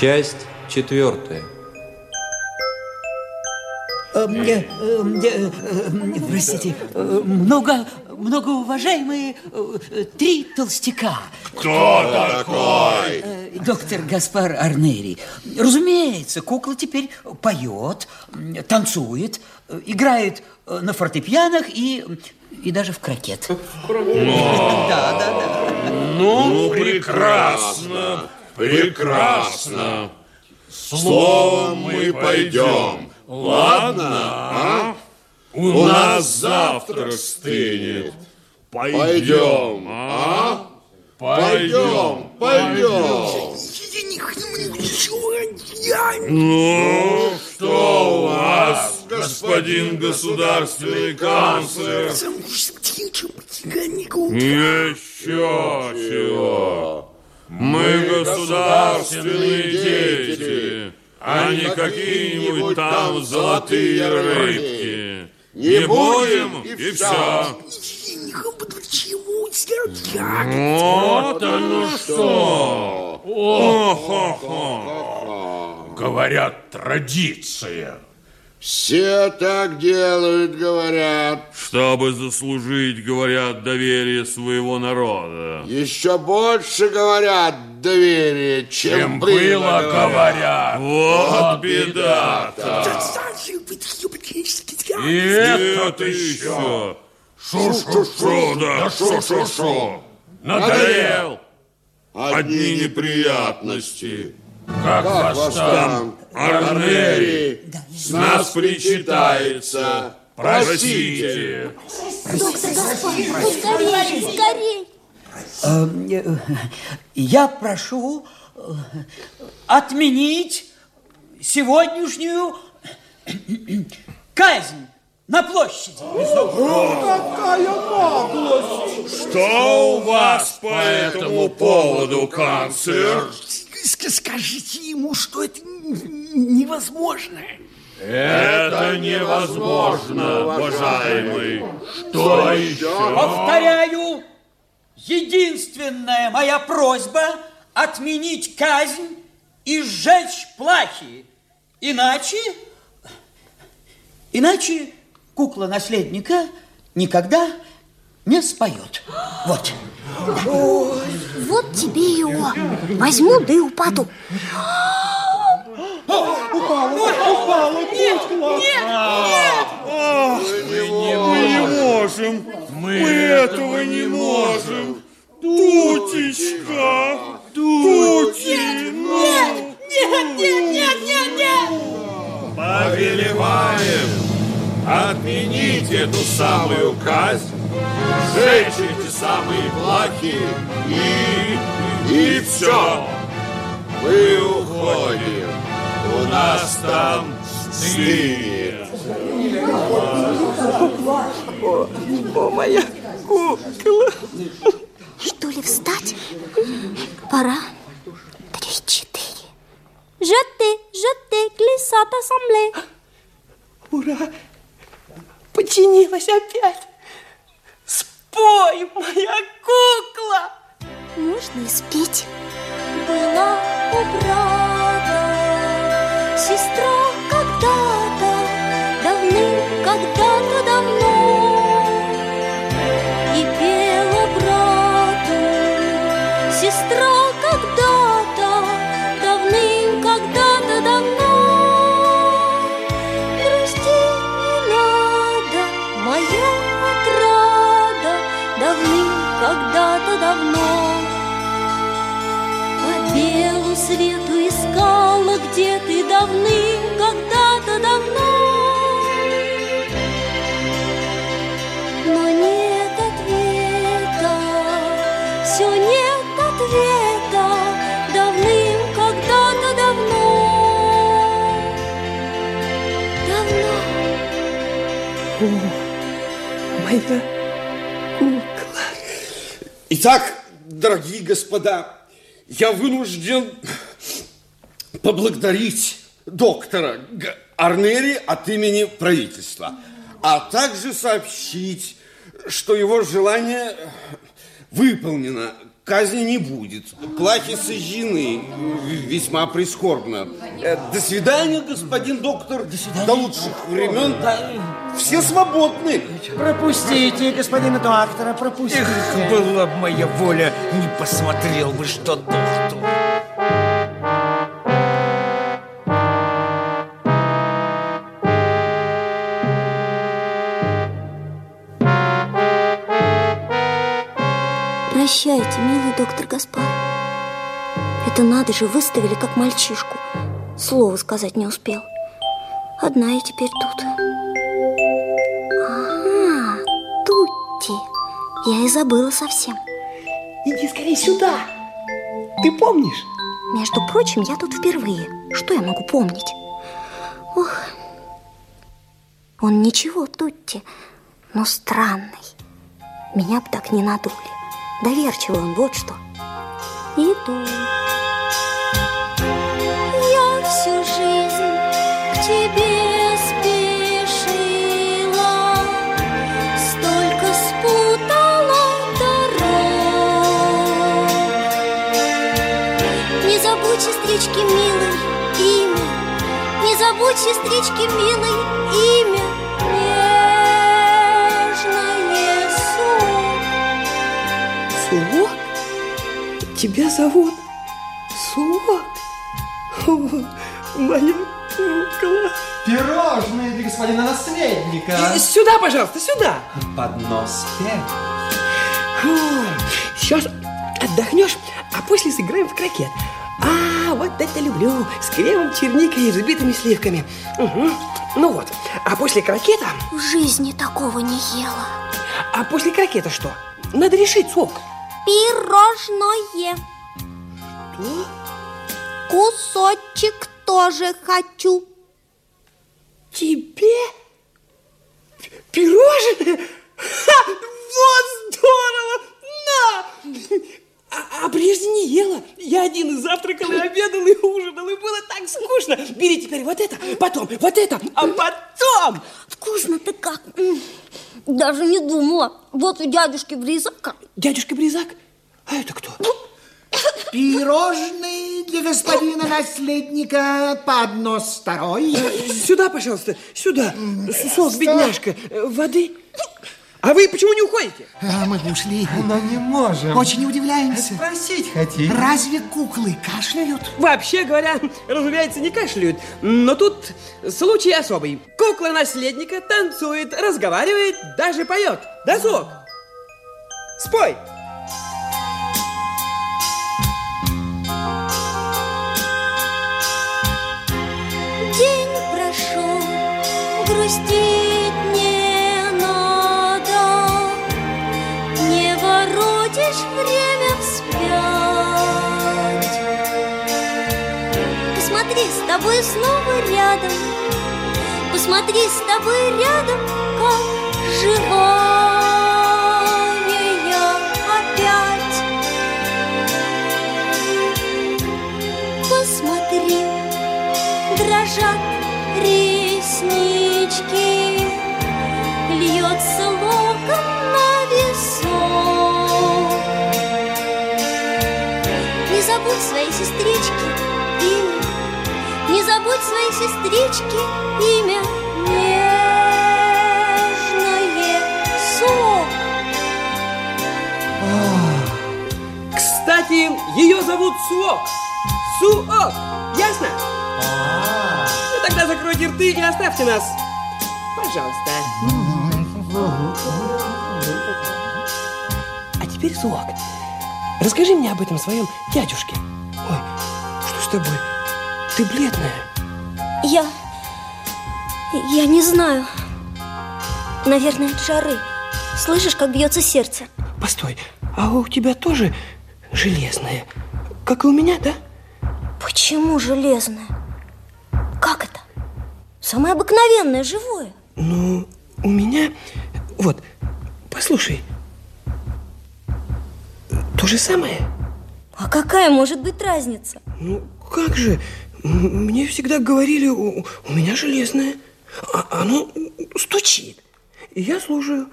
Часть четвертая. Э, э, э, простите, много, многоуважаемые три толстяка. Кто такой? Доктор Гаспар Арнери. Разумеется, кукла теперь поет, танцует, играет на фортепианах и, и даже в крокет. Да, да, да. Ну, прекрасно, прекрасно. Словом мы пойдем. Ладно, а? У нас завтра стынет. Пойдем, а? Пойдем, пойдем. Ну, что у вас, господин государственный канцлер? Еще чего? Мы государственные дети а не какие-нибудь там золотые рыбки. Не будем, и все. Вот оно что! Ох-ох-ох! Говорят, традиция. Все так делают, говорят. Чтобы заслужить, говорят, доверие своего народа. Еще больше говорят доверие, чем, чем было, было говорят. Вот беда-то. И это еще. Шу-шу-шу, да шу-шу-шу. Надоел. Одни неприятности. Как, как вас там, Арнери, с нас причитается. Простите. Скорее. Э, я прошу э, отменить сегодняшнюю казнь на площади. Какая наглость! Что у вас по этому поводу, канцлер? Скажите ему, что это невозможно. Это невозможно, уважаемый. Что еще? Повторяю, единственная моя просьба отменить казнь и сжечь плахи. Иначе, иначе кукла наследника никогда не споет. Вот. Вот тебе его. Возьму, да и упаду. Упала, упала, нет, нет, нет. О, моя кукла. Итак, дорогие господа, я вынужден поблагодарить доктора Арнери от имени правительства, а также сообщить, что его желание выполнено. Казни не будет. Плахи сожжены. Весьма прискорбно. Э, До свидания, господин доктор. До свидания. До лучших времен. Все свободны. Пропустите, господина доктора, пропустите. Эх, была бы моя воля, не посмотрел бы, что доктор. Прощайте, милый доктор Гаспар. Это надо же, выставили как мальчишку. Слова сказать не успел. Одна я теперь тут. Ага, Тутти. Я и забыла совсем. Иди скорее сюда. Ты помнишь? Между прочим, я тут впервые. Что я могу помнить? Ох. Он ничего, Тутти, но странный. Меня бы так не надули. Доверчивый он, вот что. Иду. Я всю жизнь к тебе сестрички, милой, имя, Не забудь, сестрички, милой, имя Тебя зовут Суок? О, моя кукла. Пирожные для господина наследника. И Сюда, пожалуйста, сюда. Поднос пять. Сейчас отдохнешь, а после сыграем в крокет. А, вот это люблю. С кремом, черникой и взбитыми сливками. Мгм. Ну вот, а после крокета... В жизни такого не ела. А после крокета что? Надо решить, Сок. Пирожное. Что? Кусочек тоже хочу. Тебе? Пирожное? Ха, вот здорово! На! А, а прежде не ела. Я один и завтракал, и обедал, и ужинал, и было так скучно. Бери теперь вот это, потом вот это, а потом... Вкусно ты как. Даже не думала. Вот у дядюшки Бризака. Дядюшка Бризак? А это кто? Пирожные для господина наследника. Поднос второй. Сюда, пожалуйста, сюда. Сок, бедняжка. Э, Воды. А вы почему не уходите? А мы ушли. Но не можем. Очень удивляемся. Спросить хотим. Разве куклы кашляют? Вообще говоря, разумеется, не кашляют. Но тут случай особый. Кукла наследника танцует, разговаривает, даже поет. Да, Сок? Спой. День прошел, грустить не надо. Не воротишь время вспять. Посмотри, с тобой снова рядом. Посмотри, с тобой рядом, как живая дрожат реснички, льется локон на висок. Не забудь своей сестрички имя, не забудь своей сестрички имя нежное сок. Кстати, ее зовут Суок. Суок. Закройте рты и оставьте нас. Пожалуйста. А теперь, Суок, расскажи мне об этом своем дядюшке. Ой, что с тобой? Ты бледная. Я... Я не знаю. Наверное, от жары. Слышишь, как бьется сердце? Постой, а у тебя тоже железное, как и у меня, да? Почему железное? Самое обыкновенное, живое. Ну, у меня... Вот, послушай. То же самое. А какая может быть разница? Ну, как же? Мне всегда говорили, у, у меня железное. А оно стучит. И я слушаю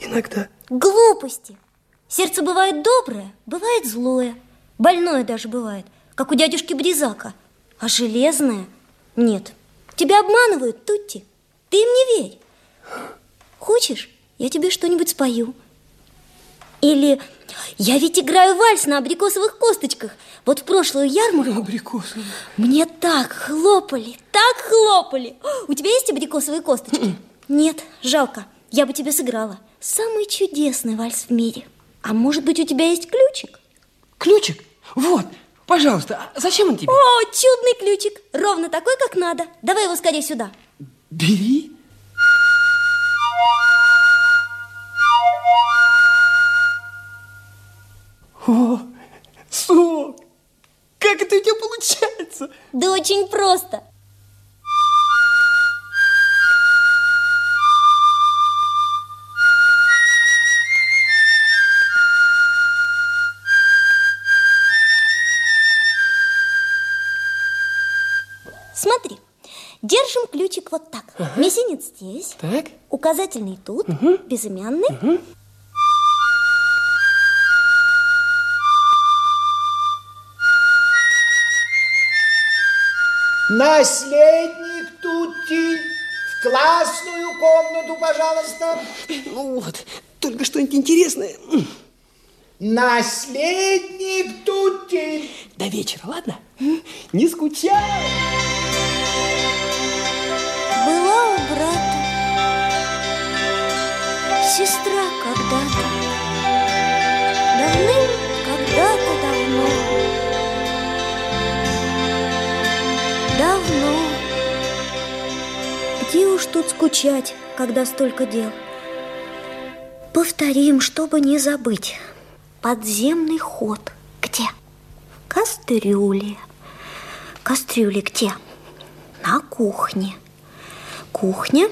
иногда. Глупости. Сердце бывает доброе, бывает злое. Больное даже бывает, как у дядюшки Бризака. А железное? Нет. Тебя обманывают, Тутти. Ты им не верь. Хочешь, я тебе что-нибудь спою? Или я ведь играю вальс на абрикосовых косточках. Вот в прошлую ярмарку... Абрикосовые? Мне так хлопали, так хлопали. У тебя есть абрикосовые косточки? Нет, жалко. Я бы тебе сыграла. Самый чудесный вальс в мире. А может быть, у тебя есть ключик? Ключик? Вот, пожалуйста, а зачем он тебе? О, чудный ключик. Ровно такой, как надо. Давай его скорее сюда. Бери. О, сок! Как это у тебя получается? Да очень просто. Мизинец здесь, Так. указательный тут, безымянный. Наследник Тутти, в классную комнату, пожалуйста. Ну вот, только что-нибудь интересное. Наследник Тутти. До вечера, ладно? Не скучай. Сестра когда-то, давным когда-то давно, давно. Где уж тут скучать, когда столько дел? Повторим, чтобы не забыть. Подземный ход где? В кастрюле. Кастрюли где? На кухне. Кухня.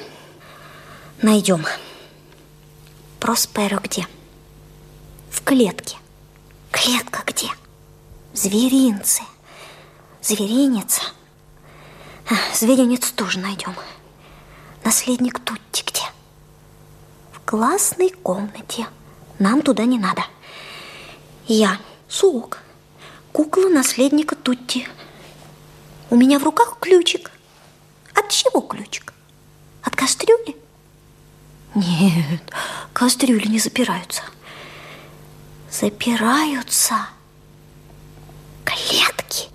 Найдем. Просперо где? В клетке. Клетка где? В зверинце. Зверинец. А, Зверинец тоже найдем. Наследник Тутти где? В классной комнате. Нам туда не надо. Я сок. Кукла наследника Тутти. У меня в руках ключик. От чего ключик? От кастрюли? Нет, кастрюли не запираются. Запираются клетки.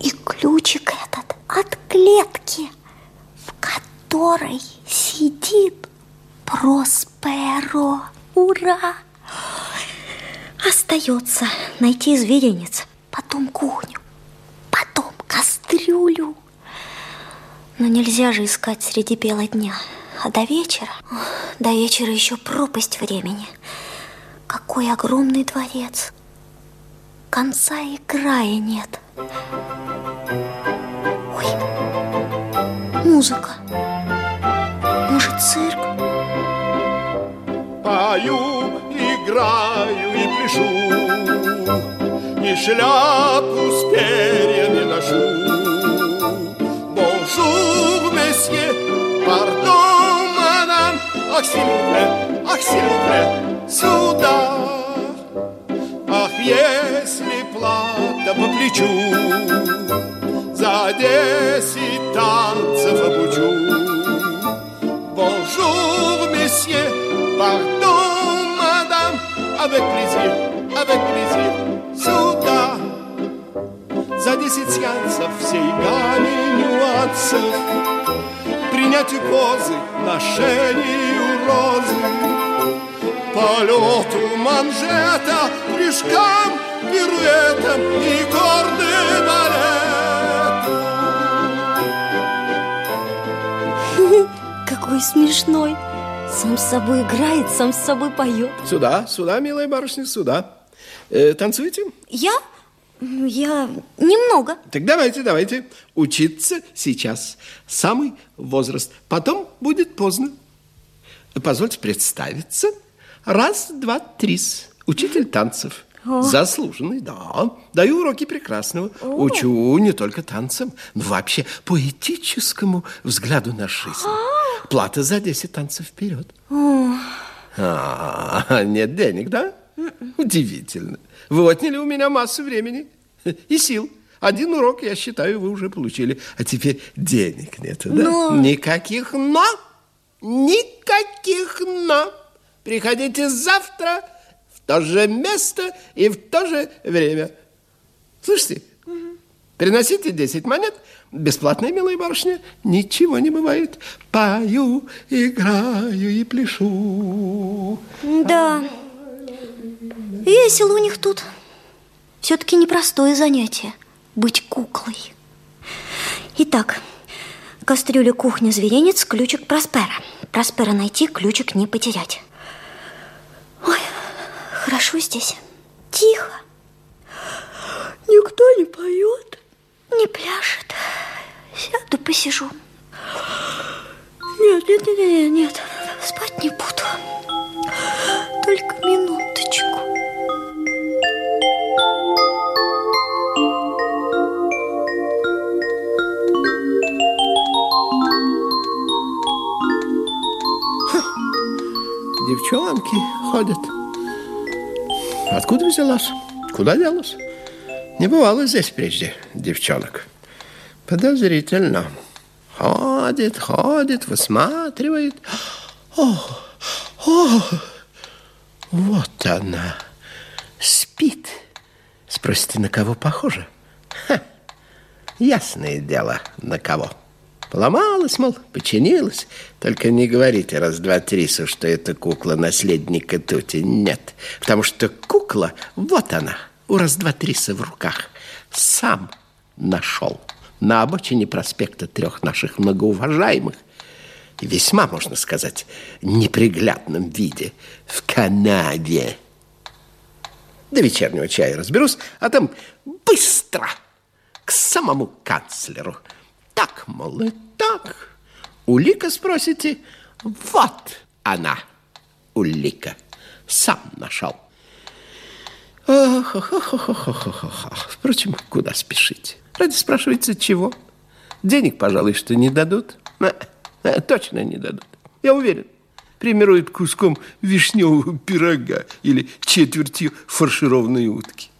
И ключик этот от клетки, в которой сидит Просперо. Ура! Остается найти зверинец, потом кухню, потом кастрюлю. Но нельзя же искать среди бела дня. А до вечера? До вечера еще пропасть времени. Какой огромный дворец. Конца и края нет. Ой, музыка. Может, цирк? Пою, играю и пляшу, И шляпу с перьями ношу. Bonjour, monsieur, Ах, s'il vous plaît, ах, s'il vous plaît, сюда. Ах, если плата по плечу, За десять танцев обучу. Bonjour, messieurs, pardon, madame, avec plaisir, avec plaisir, сюда. За десять сеансов всей гамме нюансов Принятию позы, ношению розы Полету манжета, прыжкам, пируэтам и гордый балет Какой смешной. Сам с собой играет, сам с собой поет. Сюда, сюда, милая барышня, сюда. Э, танцуете? Я? Ну, Я немного. Так давайте, давайте. Учиться сейчас. Самый возраст. Потом будет поздно. Позвольте представиться. Раз, два, три. Учитель танцев. Заслуженный, да. Даю уроки прекрасного. Учу не только танцам, но вообще поэтическому взгляду на жизнь. Плата за 10 танцев вперед. О, А, нет денег, да? Удивительно. Вы отняли у меня массу времени и сил. Один урок, я считаю, вы уже получили. А теперь денег нет, да? Но- Никаких «но». Никаких «но». Приходите завтра в то же место и в то же время. Слушайте, приносите 10 монет. Бесплатная, милая барышня, ничего не бывает. Пою, играю и пляшу. Да. Весело у них тут. Все-таки непростое занятие быть куклой. Итак, кастрюля, кухня, зверинец, ключик Проспера. Проспера найти, ключик не потерять. Ой, хорошо здесь. Тихо. Никто не поет, не пляшет. Сяду, посижу. Нет, нет, нет, нет, нет, спать не буду. Только минуточку. Девчонки ходят. Откуда взялась? Куда делась? Не бывало здесь прежде девчонок. Подозрительно. Ходит, ходит, высматривает. О, о, вот она. Спит. Спросите, на кого похоже? Ха, ясное дело, на кого. Поломалась, мол, починилась. Только не говорите раз, два, три, что это кукла наследника Тути. Нет, потому что кукла, вот она, у раз, два, триса в руках. Сам нашел на обочине проспекта трех наших многоуважаемых весьма, можно сказать, неприглядном виде в канаве. До вечернего чая разберусь, а там быстро к самому канцлеру. Мол, и так. Улика, спросите? Вот она, улика. Сам нашел. Ах. Впрочем, куда спешить? Ради спрашивается, чего? Денег, пожалуй, что не дадут. А, а, точно не дадут. Я уверен. Примируют куском вишневого пирога или четвертью фаршированной утки.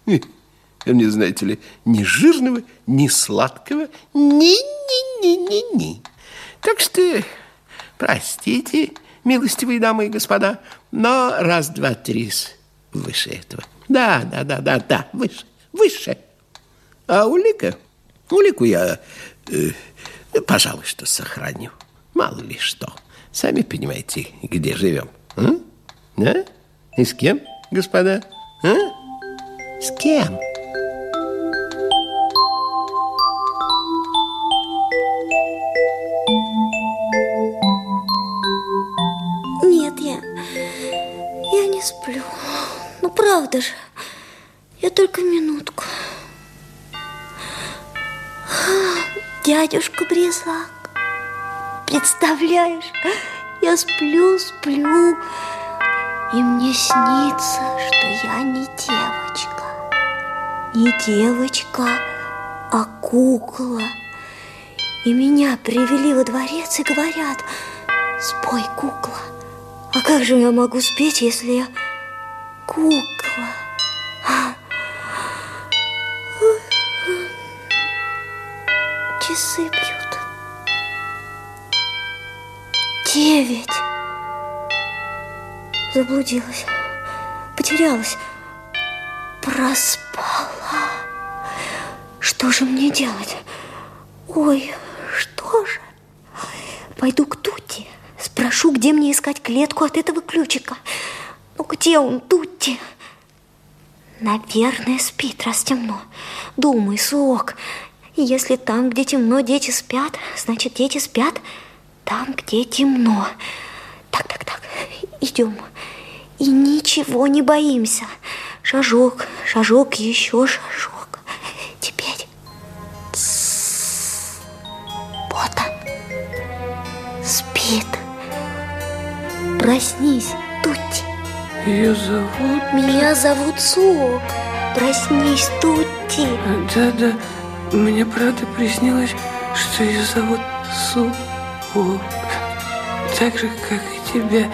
А Мне, знаете ли, ни жирного, ни сладкого, ни-ни-ни-ни-ни. Так что, простите, милостивые дамы и господа, но раз, два, три выше этого. Да, да, да, да, да, выше, выше. А улика, улику я, э, пожалуй, что сохраню. Мало ли что. Сами понимаете, где живем. А? Да? И с кем, господа? А? С кем? Правда же. Я только минутку. Дядюшка Брезак, представляешь, я сплю, сплю, и мне снится, что я не девочка. Не девочка, а кукла. И меня привели во дворец и говорят, спой, кукла. А как же я могу спеть, если я кукла? Часы бьют. Девять. Заблудилась. Потерялась. Проспала. Что же мне делать? Ой, что же? Пойду к Тутти. Спрошу, где мне искать клетку от этого ключика. Ну, где он, Тутти? Наверное, спит, раз темно. Думай, сок. И если там, где темно, дети спят, значит, дети спят там, где темно. Так, так, так, идем. И ничего не боимся. Шажок, шажок, еще шажок. Теперь... Вот он. Спит. Проснись. Ее зовут... Меня зовут Суок. Проснись, Тутти. Да-да, мне правда приснилось, что ее зовут Су. Так же, как и тебя.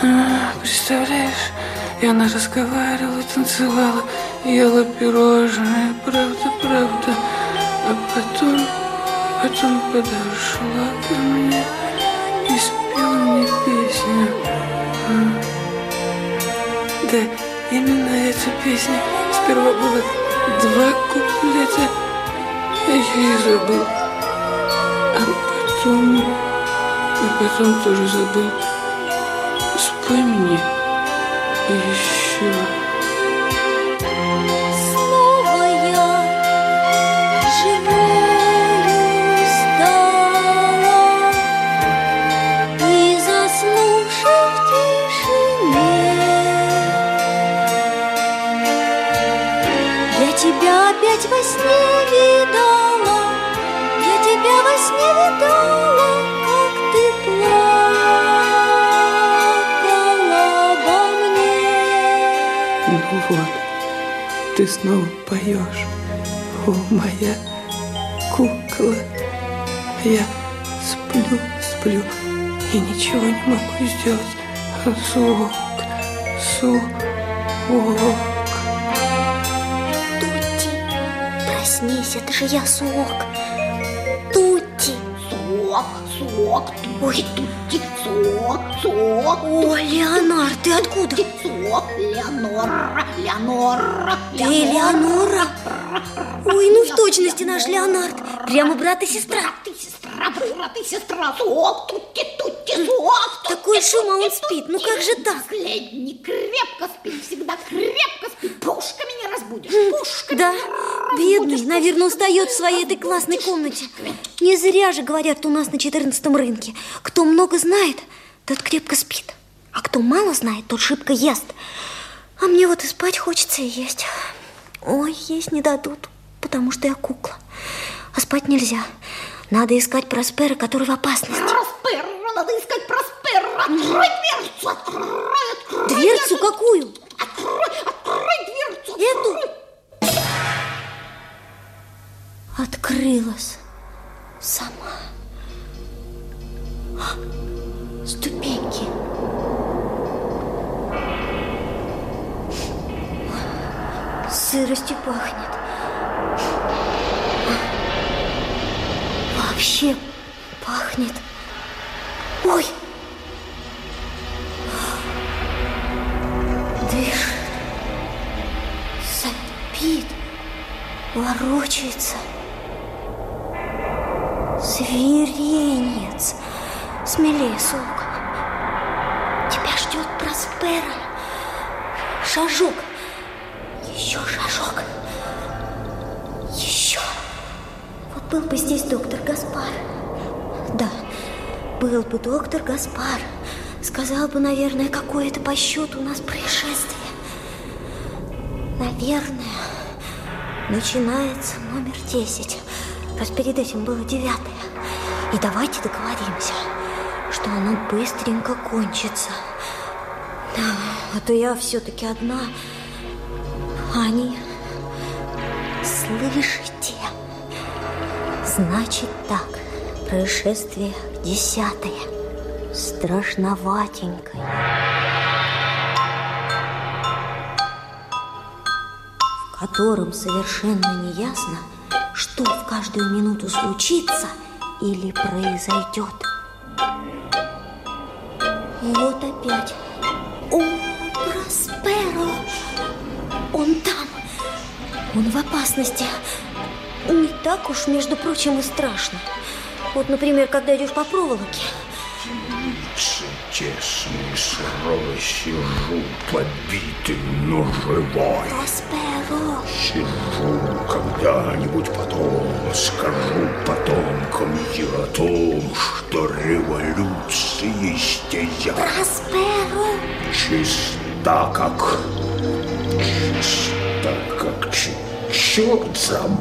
А, представляешь, и она разговаривала, танцевала, ела пирожное, правда, правда. А потом, потом подошла ко мне и спела мне песню. Да, именно эта песня. Сперва было два куплета, я и забыл. А потом, а потом тоже забыл. Спой еще. Ты снова поешь, о, моя кукла. А Я сплю, сплю и ничего не могу сделать. Звук, звук. Тутти, проснись, это же я Сок. Тутти. Сок, сок, Ой, тутти, сок, сок. О, Леонар, ты откуда? Сок, Леонора, Леонора, Ты Леонора? Ой, ну в точности наш Леонард. Прямо брат и сестра. Брат и сестра, брат и сестра, сок, тутти, тутти, сок. Такой шум, а он спит. Ну как же так? Последний крепко спит, всегда крепко спит. Пушками не разбудишь, пушками Да, бедный, наверное, устает в своей этой классной комнате. Не зря же говорят у нас на 14 рынке. Кто много знает, тот крепко спит. А кто мало знает, тот шибко ест. А мне вот и спать хочется и есть. Ой, есть не дадут, потому что я кукла. А спать нельзя. Надо искать Проспера, который в опасности. Проспера, надо искать Проспера. Открой дверцу, открой, открой. Дверцу какую? Открой, открой дверцу. Эту? Открылась сама. А, Ступеньки. Сыростью пахнет. Вообще пахнет. Ой! Дышит. Сопит. Ворочается. Зверенец. Смелее, сука. Тебя ждет Проспера. Шажок. Еще шажок. Еще. Вот был бы здесь доктор Гаспар. Да, был бы доктор Гаспар. Сказал бы, наверное, какое это по счету у нас происшествие. Наверное, начинается номер 10. Раз перед этим было девятое. И давайте договоримся, что оно быстренько кончится. Да, а то я все-таки одна. А они... Слышите? Значит так, происшествие десятое. Страшноватенькое. В котором совершенно не ясно, что в каждую минуту случится или произойдет. Вот опять. Он там. Он в опасности. Не так уж, между прочим, и страшно. Вот, например, когда идешь по проволоке. Сырой сижу, побитый, но живой. Просперо! Сижу, когда-нибудь потом скажу потомкам я о том, что революция стезя Просперо! чиста как... чиста как ч- черт забыл.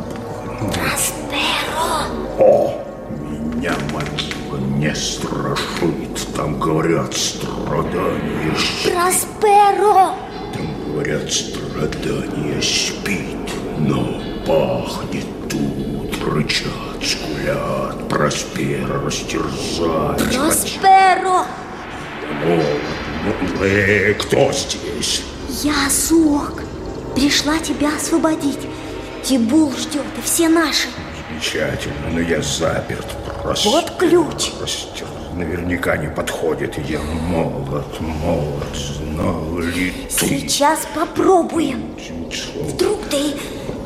Просперо! О, меня могила не страшит, там говорят страдания Просперо! Там говорят страдания спит, но пахнет тут, рычат, скулят, проспера растерзать. Просперо! Ну, Вы кто здесь? Я Сок. Пришла тебя освободить. Тибул ждет, и все наши. Замечательно, но я заперт. Простер, Вот ключ. Простер, наверняка не подходит. Я молод, молод, знал ли ты? Сейчас попробуем. Вдруг ты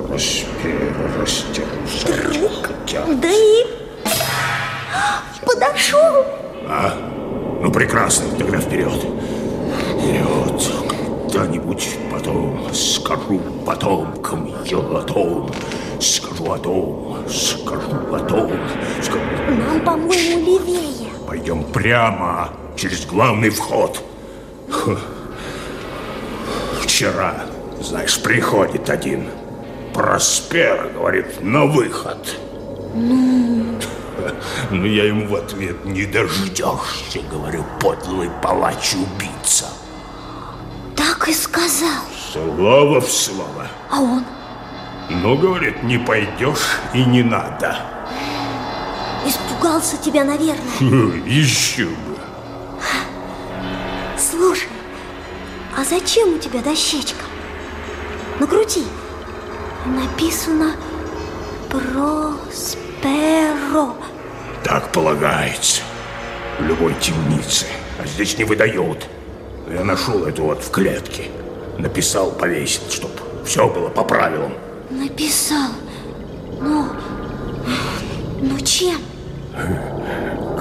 Проспера растерзать хотят. да и подошел. А? Ну, прекрасно, тогда вперед. Вперед. Когда-нибудь потом скажу потомкам я о том. Скажу о том, скажу о том. Скажу... Нам, по-моему, левее. Пойдем прямо через главный вход. Вчера, знаешь, приходит один. Проспер, говорит, на выход. Ну, Но я ему в ответ не дождешься, говорю, подлый палач-убийца. Так и сказал. Слово в слово. А он Ну, говорит, не пойдешь и не надо. испугался тебя, наверное. Еще бы. Слушай, а зачем у тебя дощечка? Накрути. Написано Просперо. Так полагается. В любой темнице. А здесь не выдают. Я нашел эту вот в клетке. Написал, повесил, чтоб все было по правилам. Написал. Ну, ну чем?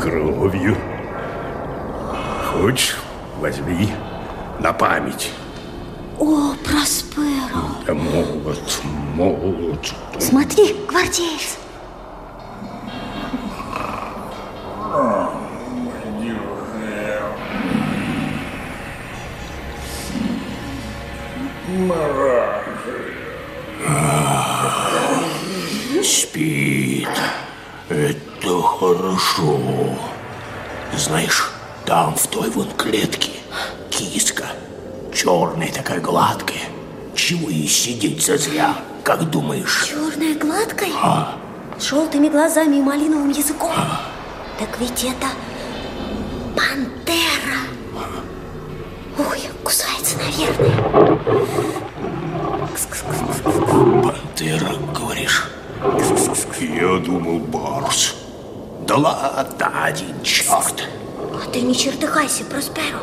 Кровью. Хочешь, возьми на память. О, Просперо. Я молод, молод. Смотри, гвардеец. Спит. Это хорошо. Знаешь, там, в той вон клетке, киска. Черная такая гладкая. Чего ей сидеть зазря, как думаешь? Черная гладкая? А. С желтыми глазами и малиновым языком. Так ведь это пантера. Ой, кусается, наверное. Пантера, говоришь? Я думал, барс. Да ладно, один черт. А ты не чертыхайся, Просперо.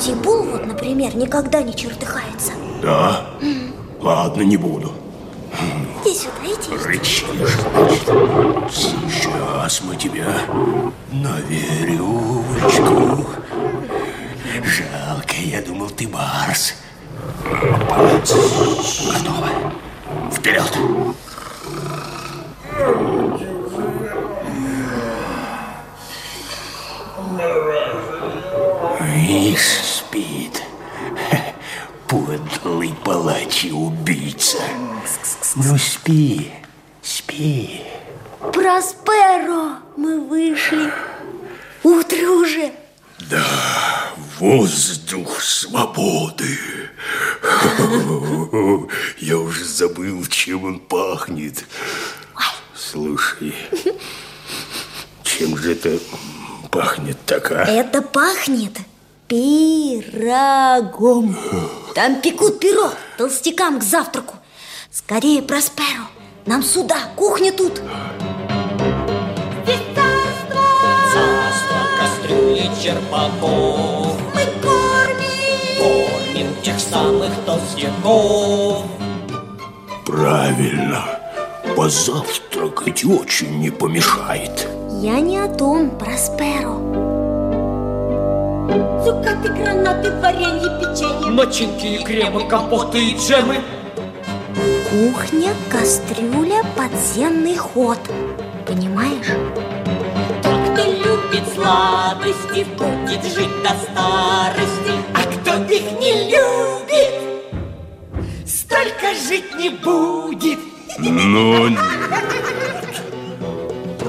Тибул вот, например, никогда не чертыхается. Да? Ладно, не буду. Иди сюда, иди. Рычишь, значит. Сейчас мы тебя на веревочку. Жалко, я думал, ты барс. Готово. Вперед! Ишь, спит. Подлый палач и убийца. Ну, спи, спи. Просперо, мы вышли. Утро уже. Да, воздух свободы. Я уже забыл, чем он пахнет. Слушай, чем же это пахнет так, а? Это пахнет пирогом. Там пекут пирог толстякам к завтраку. Скорее, Просперо, нам сюда, кухня тут. Царство кастрюли черпаков тех самых толстяков Правильно. Позавтракать очень не помешает. Я не о том, Просперо. Цукаты, гранаты, варенье, печенье. Начинки и кремы, компоты и джемы Кухня, кастрюля, подземный ход. Понимаешь? Кто любит сладости, будет жить до старости А кто их не любит, столько жить не будет Но нет.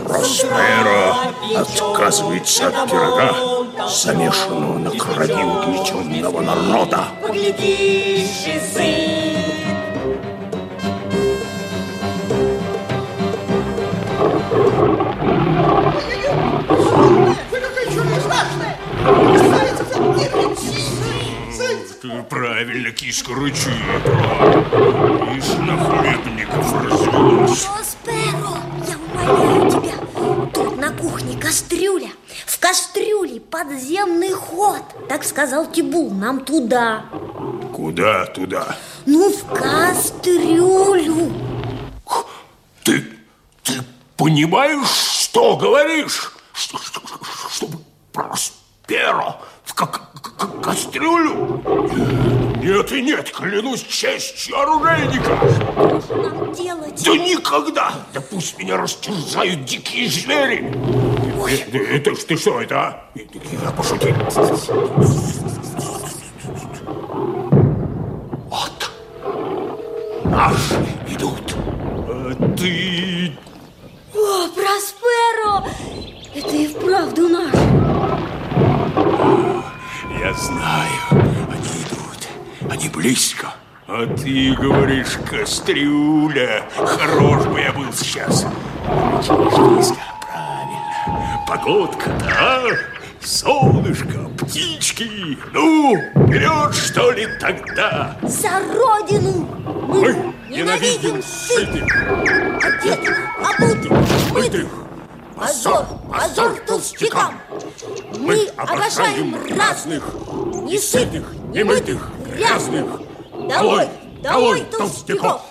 Просперо отказывается от пирога, замешанного на крови угнетенного народа. Поглядишь и Правильно, киска, рычи. Ишь, на хлебников развелась. Просперо, я умоляю тебя. Тут на кухне кастрюля. В кастрюле подземный ход. Так сказал Тибул, нам туда. Куда туда? Ну, в кастрюлю. Ты, ты понимаешь, что говоришь? Что, что, чтобы Просперо в ка ка кастрюлю? Нет и нет, клянусь честью оружейника. Что нам делать? Да никогда! Да пусть меня растерзают дикие звери! Ой. Ты, ты, ты что это, а? Я пошутил. Вот. Наши идут. А ты... О, Просперо! Это и вправду наш. Я знаю, они идут. Они близко. А ты говоришь, кастрюля. Хорош бы я был сейчас. Близко, правильно. Погодка-то, а? Солнышко, птички. Ну, вперед, что ли, тогда? За родину! Мы, Мы ненавидим сытых, одетых, обутых, мытых. Позор, позор толстякам! Мы обожаем разных, не сытых, не мытых, грязных. Долой, долой толстяков!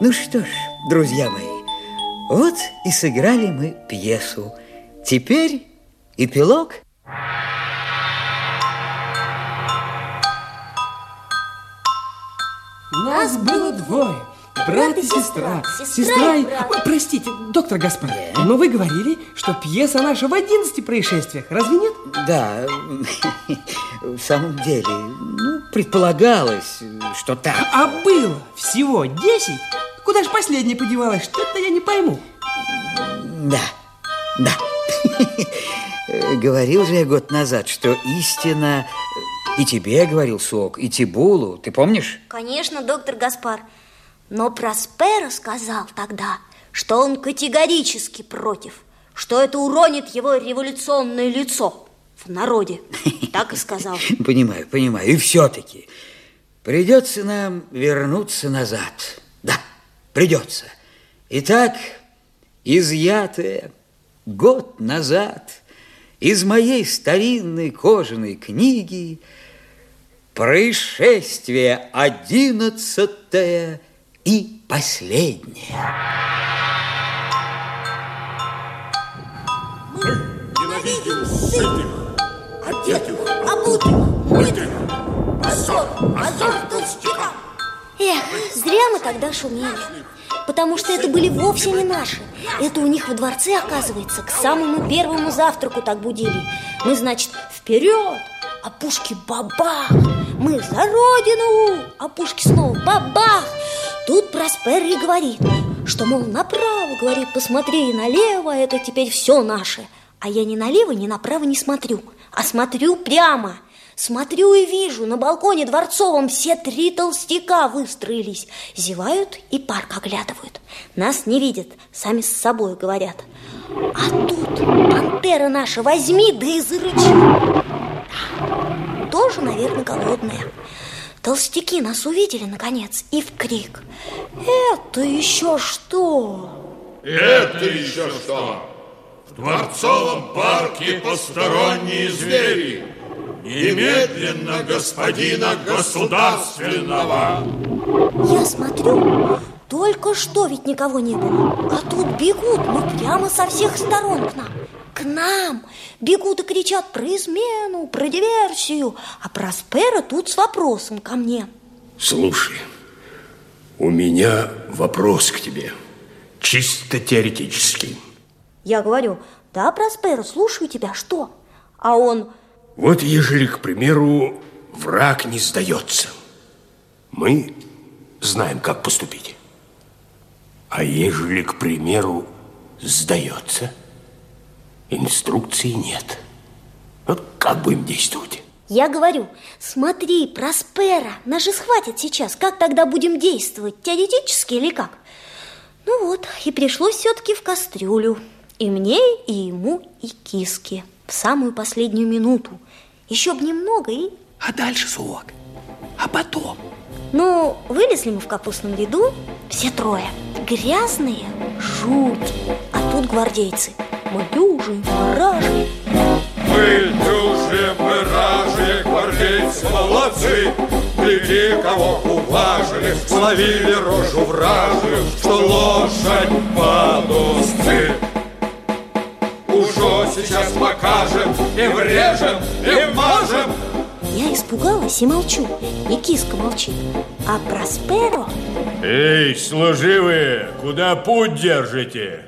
Ну что ж, друзья мои, вот и сыграли мы пьесу. Теперь эпилог. Нас было двое. Брат и сестра. Сестра и... Ой, простите, доктор Гаспар, но вы говорили, что пьеса наша в 11 происшествиях. Разве нет? Да, в самом деле, ну, предполагалось, что так. А было всего 10? Куда же последняя подевалась? Что-то я не пойму. Да, да. Говорил же я год назад, что истина... И тебе говорил Сок, и Тибулу, ты помнишь? Конечно, доктор Гаспар. Но Просперо сказал тогда, что он категорически против, что это уронит его революционное лицо в народе. Так и сказал. Понимаю, понимаю. И все-таки придется нам вернуться назад. Да, придется. Итак, изъятое год назад из моей старинной кожаной книги происшествие одиннадцатое и последнее. Ненавидим сытых, одетых, обутых, мытых. Позор, позор толстякам. Эх, зря мы тогда шумели. Потому что это были вовсе не наши. Это у них во дворце, оказывается, к самому первому завтраку так будили. Мы, значит, вперед, а пушки бабах. Мы за родину, а пушки снова бабах. Тут Проспер и говорит, что, мол, направо, говорит, посмотри, налево, это теперь все наше. А я ни налево, ни направо не смотрю, а смотрю прямо. Смотрю и вижу, на балконе дворцовом все три толстяка выстроились. Зевают и парк оглядывают. Нас не видят, сами с собой говорят. А тут пантера наша возьми, да и зарычи. Тоже, наверное, голодная. Толстяки нас увидели, наконец, и в крик. Это еще что? Это еще что? В дворцовом парке посторонние звери. Немедленно господина государственного. Я смотрю, только что ведь никого не было. А тут бегут, ну прямо со всех сторон к нам. К нам бегут и кричат про измену, про диверсию. А Проспера тут с вопросом ко мне. Слушай, у меня вопрос к тебе. Чисто теоретический. Я говорю, да, Проспера, слушаю тебя, что? А он... Вот ежели, к примеру, враг не сдается, мы знаем, как поступить. А ежели, к примеру, сдается, инструкции нет. Вот как будем действовать? Я говорю, смотри, Проспера, нас же схватят сейчас. Как тогда будем действовать? Теоретически или как? Ну вот, и пришлось все-таки в кастрюлю. И мне, и ему, и киске. В самую последнюю минуту. Еще бы немного и... А дальше, Суок? А потом? Ну, вылезли мы в капустном ряду, все трое. Грязные, жуть. А тут гвардейцы. Мы дюжи, ражи. Мы дюжи, мы ражи, гвардейцы молодцы. Гляди, кого уважили, словили рожу вражию, что лошадь под узцы. Уже сейчас покажем, и врежем, и мажем. Я испугалась и молчу. И киска молчит. А Просперо... Эй, служивые, куда путь держите?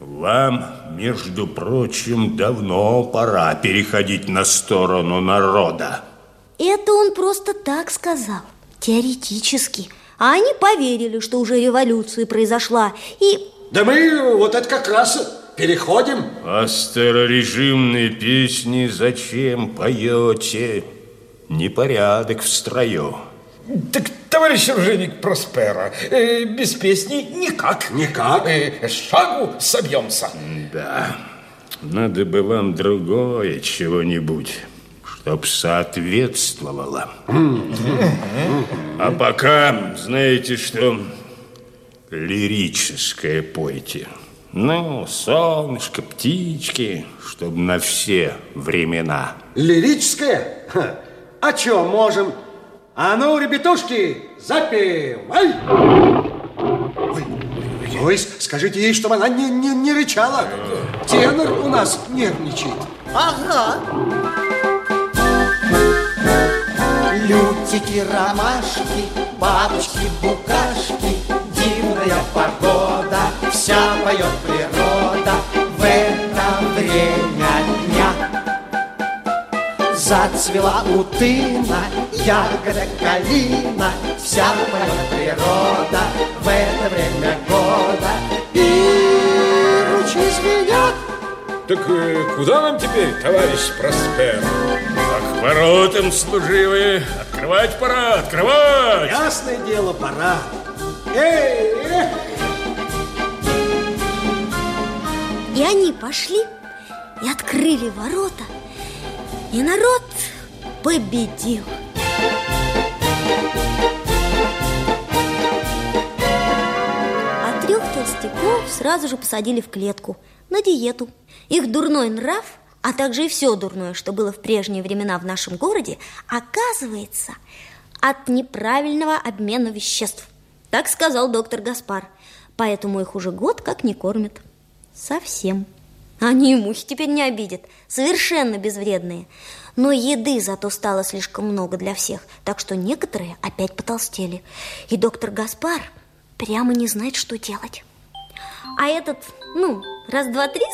Вам, между прочим, давно пора переходить на сторону народа. Это он просто так сказал, теоретически. А они поверили, что уже революция произошла, и... Да мы вот это как раз переходим. А старорежимные песни зачем поете? Непорядок в строю. Так, товарищ оружейник Проспера, э, без песни никак. Никак? Э, шагу собьемся. Да, надо бы вам другое чего-нибудь, чтоб соответствовало. А пока, знаете что, лирическое пойте. Ну, солнышко, птички, чтобы на все времена. Лирическое? Ха. А что, можем? А ну, ребятушки, запевай! Ой, ой, скажите ей, чтобы она не, не, не рычала. Тенор у нас нервничает. Ага. Лютики, ромашки, бабочки, букашки, дивная погода, вся поет природа в это время дня. Зацвела утына, ягода калина, вся поет природа в это время года. И ручьи звенят, Так э, куда нам теперь, товарищ Проспер? А к воротам, служивые. Открывать пора, открывать! Ясное дело, пора. И они пошли и открыли ворота, и народ победил. А трех толстяков сразу же посадили в клетку на диету. Их дурной нрав, а также и все дурное, что было в прежние времена в нашем городе, оказывается от неправильного обмена веществ. Так сказал доктор Гаспар. Поэтому их уже год как не кормят. Совсем. Они и мухи теперь не обидят. Совершенно безвредные. Но еды зато стало слишком много для всех, так что некоторые опять потолстели. И доктор Гаспар прямо не знает, что делать. А этот, ну, раз, два, три,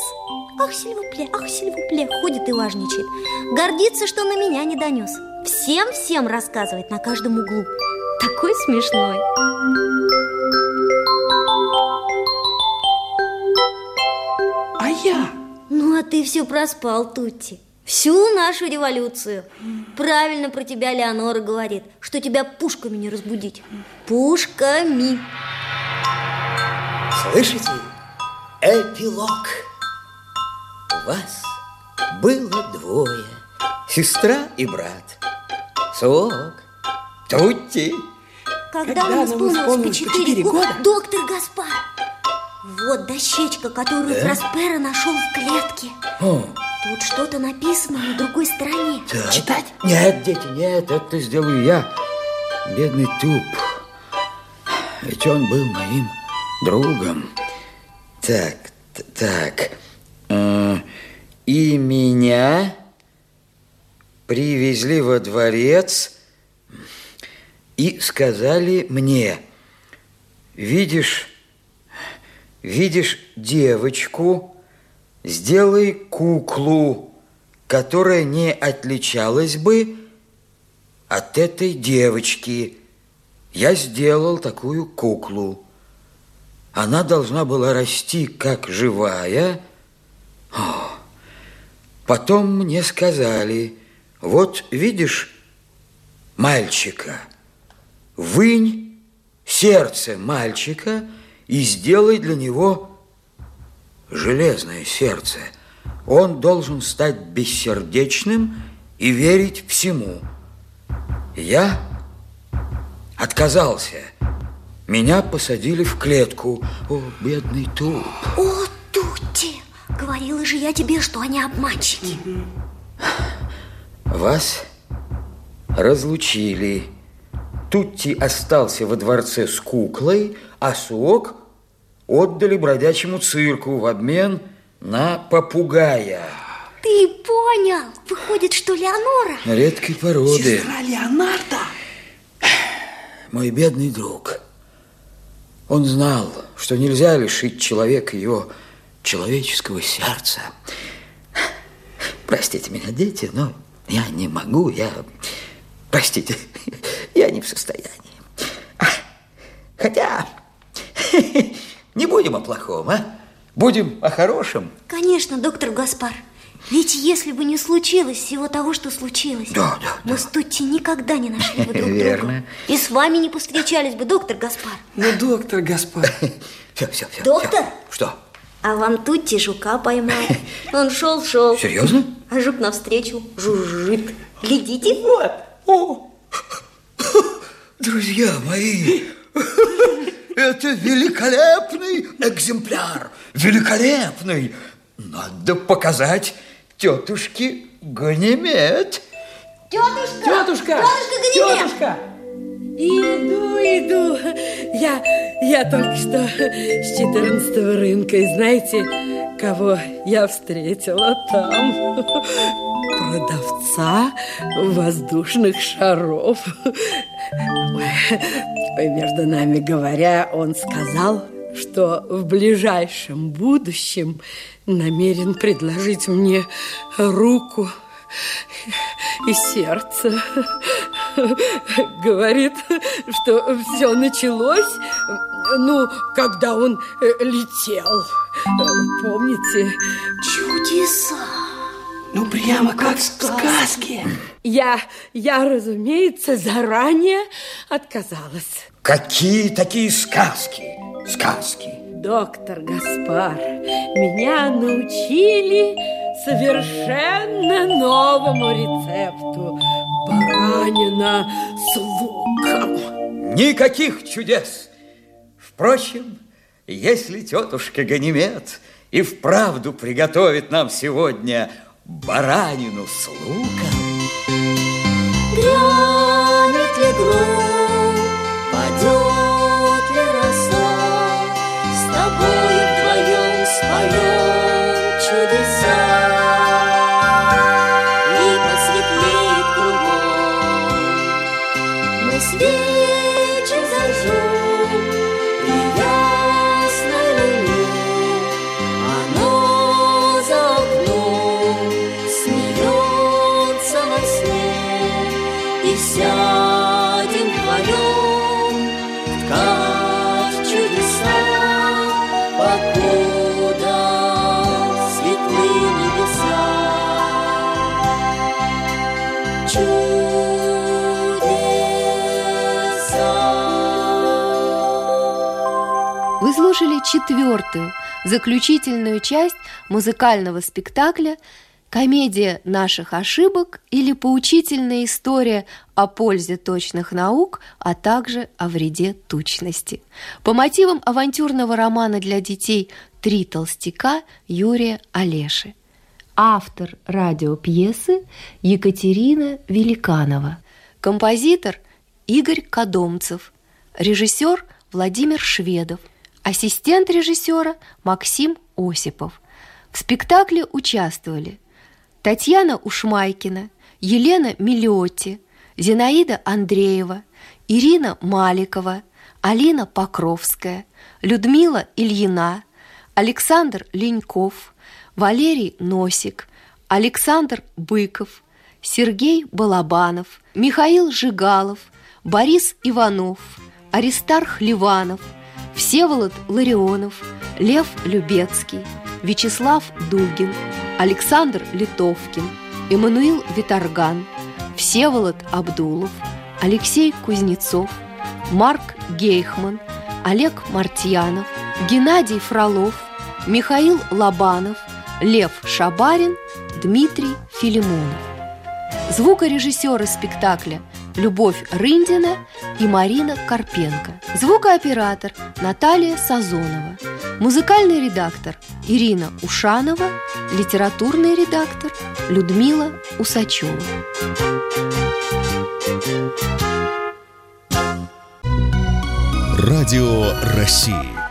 ах, сильвупле, ах, сильвупле, ходит и важничает. Гордится, что на меня не донес. Всем-всем рассказывает на каждом углу. Такой смешной. А я? Ну, а ты все проспал, Тутти. Всю нашу революцию. Правильно про тебя Леонора говорит, что тебя пушками не разбудить. Пушками. Слышите? Эпилог. Вас было двое. Сестра и брат. Сок, Тутти. Когда, нам исполнилось по четыре года, доктор Гаспар, вот дощечка, которую Да? Проспера нашел в клетке. О, Тут что-то написано на другой стороне. так. Читать? Нет, дети, нет, это сделаю я. Бедный туп. Ведь он был моим другом. Так, так. Э, И меня привезли во дворец и сказали мне, видишь, видишь девочку, сделай куклу, которая не отличалась бы от этой девочки. Я сделал такую куклу. Она должна была расти как живая. Потом мне сказали, вот видишь мальчика, вынь сердце мальчика и сделай для него железное сердце. Он должен стать бессердечным и верить всему. Я отказался. Меня посадили в клетку. О, бедный туп. О, Тутти! Говорила же я тебе, что они обманщики. Вас разлучили. Тутти остался во дворце с куклой, а Суок отдали бродячему цирку в обмен на попугая. Ты понял? Выходит, что Леонора... Редкой породы. Сестра Леонардо. Мой бедный друг. Он знал, что нельзя лишить человека его человеческого сердца. Простите меня, дети, но я не могу, я... Простите, я не в состоянии. Хотя, не будем о плохом, а? Будем о хорошем. Конечно, доктор Гаспар. Ведь если бы не случилось всего того, что случилось, да, да, мы с Тутти никогда не нашли бы друг Верно. друга. И с вами не повстречались бы, доктор Гаспар. Ну, доктор Гаспар. Все, все, все. Доктор? Что? А вам Тутти жука поймал. Он шел-шел. Серьезно? А жук навстречу жужжит. Глядите. Вот. О, друзья мои, это великолепный экземпляр. Великолепный. Надо показать тетушке Ганимед. Тетушка! Тетушка! Тетушка Ганимед! Тетушка! Иду, иду. Я, я только что с 14 рынка. И знаете, кого я встретила там? Продавца воздушных шаров. Ой, между нами говоря, он сказал, что в ближайшем будущем намерен предложить мне руку и сердце. Говорит, что все началось, ну, когда он э, летел. Помните? Чудеса! Ну, прямо как в сказке. Я, я, разумеется, заранее отказалась. Какие такие сказки? Сказки. Доктор Гаспар, меня научили совершенно новому рецепту. Баранина с луком. Никаких чудес. Впрочем, если тетушка Ганимед и вправду приготовит нам сегодня баранину с луком, Грянет ли гром, падет четвертую, заключительную часть музыкального спектакля «Комедия наших ошибок» или поучительная история о пользе точных наук, а также о вреде тучности. По мотивам авантюрного романа для детей «Три толстяка» Юрия Олеши. Автор радиопьесы Екатерина Великанова. Композитор Игорь Кодомцев. Режиссер Владимир Шведов. Ассистент режиссера Максим Осипов. В спектакле участвовали Татьяна Ушмайкина, Елена Миллиотти, Зинаида Андреева, Ирина Маликова, Алина Покровская, Людмила Ильина, Александр Леньков, Валерий Носик, Александр Быков, Сергей Балабанов, Михаил Жигалов, Борис Иванов, Аристарх Ливанов, Всеволод Ларионов, Лев Любецкий, Вячеслав Дугин, Александр Литовкин, Эммануил Виторган, Всеволод Абдулов, Алексей Кузнецов, Марк Гейхман, Олег Мартьянов, Геннадий Фролов, Михаил Лобанов, Лев Шабарин, Дмитрий Филимонов. Звукорежиссеры спектакля Любовь Рындина и Марина Карпенко. Звукооператор Наталья Сазонова. Музыкальный редактор Ирина Ушанова. Литературный редактор Людмила Усачева. Радио России.